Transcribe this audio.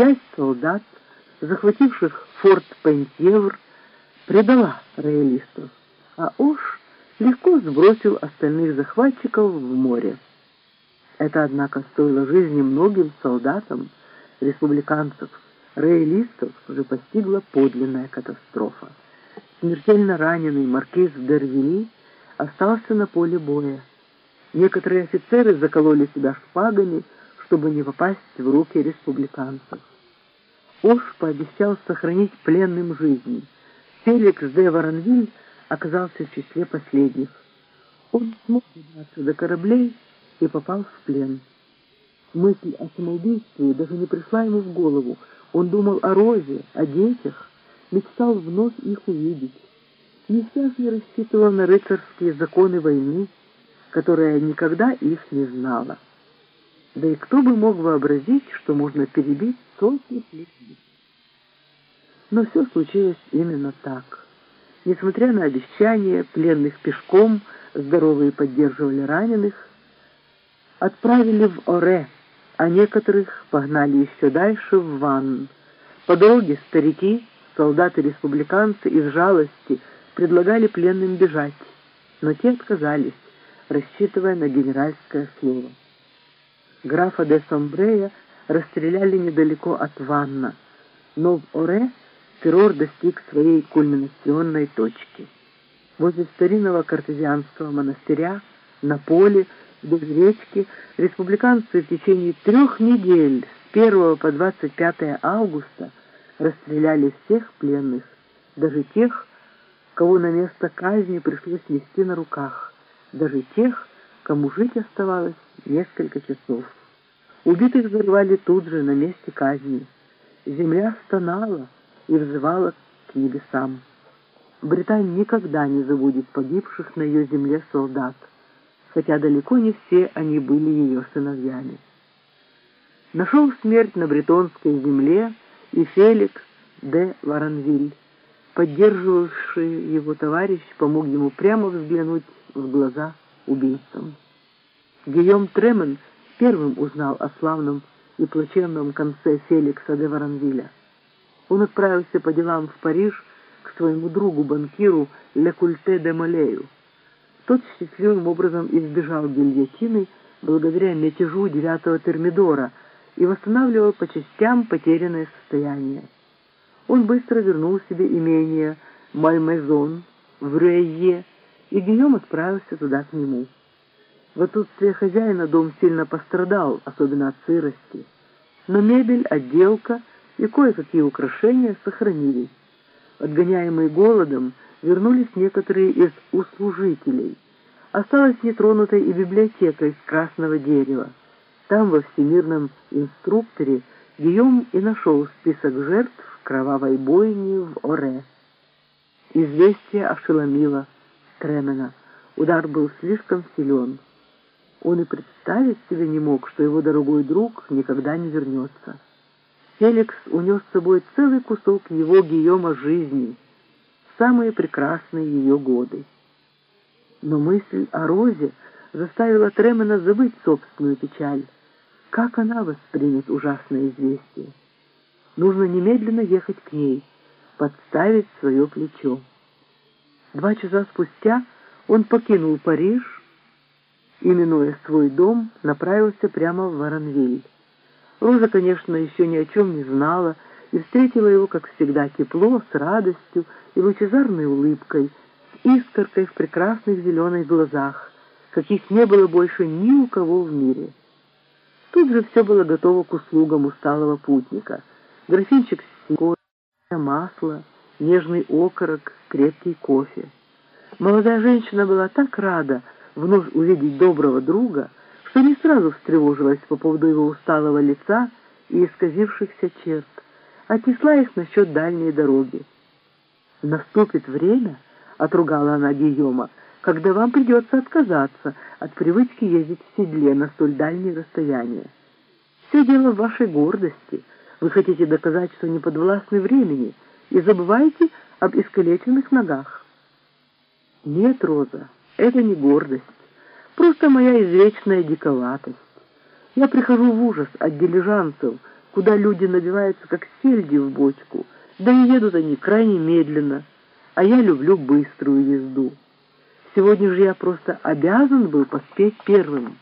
часть солдат, захвативших форт Пентьевр, предала роялистов, а Ош легко сбросил остальных захватчиков в море. Это, однако, стоило жизни многим солдатам, республиканцев, роялистов же постигла подлинная катастрофа. Смертельно раненый маркиз Дервили остался на поле боя. Некоторые офицеры закололи себя шпагами, чтобы не попасть в руки республиканцев. Ош пообещал сохранить пленным жизнь. Феликс де Воронвиль оказался в числе последних. Он смог добраться до кораблей и попал в плен. Мысль о самоубийстве даже не пришла ему в голову. Он думал о Розе, о детях, мечтал вновь их увидеть. Несчастный рассчитывал на рыцарские законы войны, которая никогда их не знала. Да и кто бы мог вообразить, что можно перебить сотни людей. Но все случилось именно так. Несмотря на обещания, пленных пешком, здоровые поддерживали раненых, отправили в Оре, а некоторых погнали еще дальше в Ванн. По дороге старики, солдаты-республиканцы из жалости предлагали пленным бежать, но те отказались, рассчитывая на генеральское слово. Графа де Сомбрея расстреляли недалеко от Ванна, но в Оре террор достиг своей кульминационной точки. Возле старинного картезианского монастыря, на поле, вдоль речки, республиканцы в течение трех недель с 1 по 25 августа расстреляли всех пленных, даже тех, кого на место казни пришлось нести на руках, даже тех, кому жить оставалось несколько часов. Убитых взорвали тут же, на месте казни. Земля стонала и взывала к небесам. Британия никогда не забудет погибших на ее земле солдат, хотя далеко не все они были ее сыновьями. Нашел смерть на бретонской земле и Феликс де Варанвиль. Поддерживавший его товарищ помог ему прямо взглянуть в глаза убийцам. Гийом Тремен первым узнал о славном и плачевном конце Феликса де Варанвиля. Он отправился по делам в Париж к своему другу-банкиру Лекульте де Молею. Тот счастливым образом избежал гильотины благодаря мятежу девятого Термидора и восстанавливал по частям потерянное состояние. Он быстро вернул себе имение Мальмезон в Рейе, и Гийом отправился туда к нему. В отсутствие хозяина дом сильно пострадал, особенно от сырости. Но мебель, отделка и кое-какие украшения сохранились. Отгоняемые голодом, вернулись некоторые из услужителей. Осталась нетронутой и библиотека из красного дерева. Там, во всемирном инструкторе, Гийом и нашел список жертв кровавой бойни в Оре. Известие ошеломило Тремена. Удар был слишком силен. Он и представить себе не мог, что его дорогой друг никогда не вернется. Феликс унес с собой целый кусок его Гийома жизни, самые прекрасные ее годы. Но мысль о Розе заставила Тремена забыть собственную печаль. Как она воспримет ужасное известие? Нужно немедленно ехать к ней, подставить свое плечо. Два часа спустя он покинул Париж и, минуя свой дом, направился прямо в Воронвиль. Роза, конечно, еще ни о чем не знала и встретила его, как всегда, тепло, с радостью и лучезарной улыбкой, с искоркой в прекрасных зеленых глазах, каких не было больше ни у кого в мире. Тут же все было готово к услугам усталого путника. Графинчик с масло, нежный окорок, крепкий кофе. Молодая женщина была так рада вновь увидеть доброго друга, что не сразу встревожилась по поводу его усталого лица и исказившихся черт, отнесла их насчет дальней дороги. «Наступит время», — отругала она Гийома, «когда вам придется отказаться от привычки ездить в седле на столь дальние расстояния. Все дело в вашей гордости. Вы хотите доказать, что не подвластны времени, и забываете об искалеченных ногах». «Нет, Роза, это не гордость. Просто моя извечная диковатость. Я прихожу в ужас от дилижанцев, куда люди набиваются, как сельди в бочку, да и едут они крайне медленно, а я люблю быструю езду. Сегодня же я просто обязан был поспеть первым».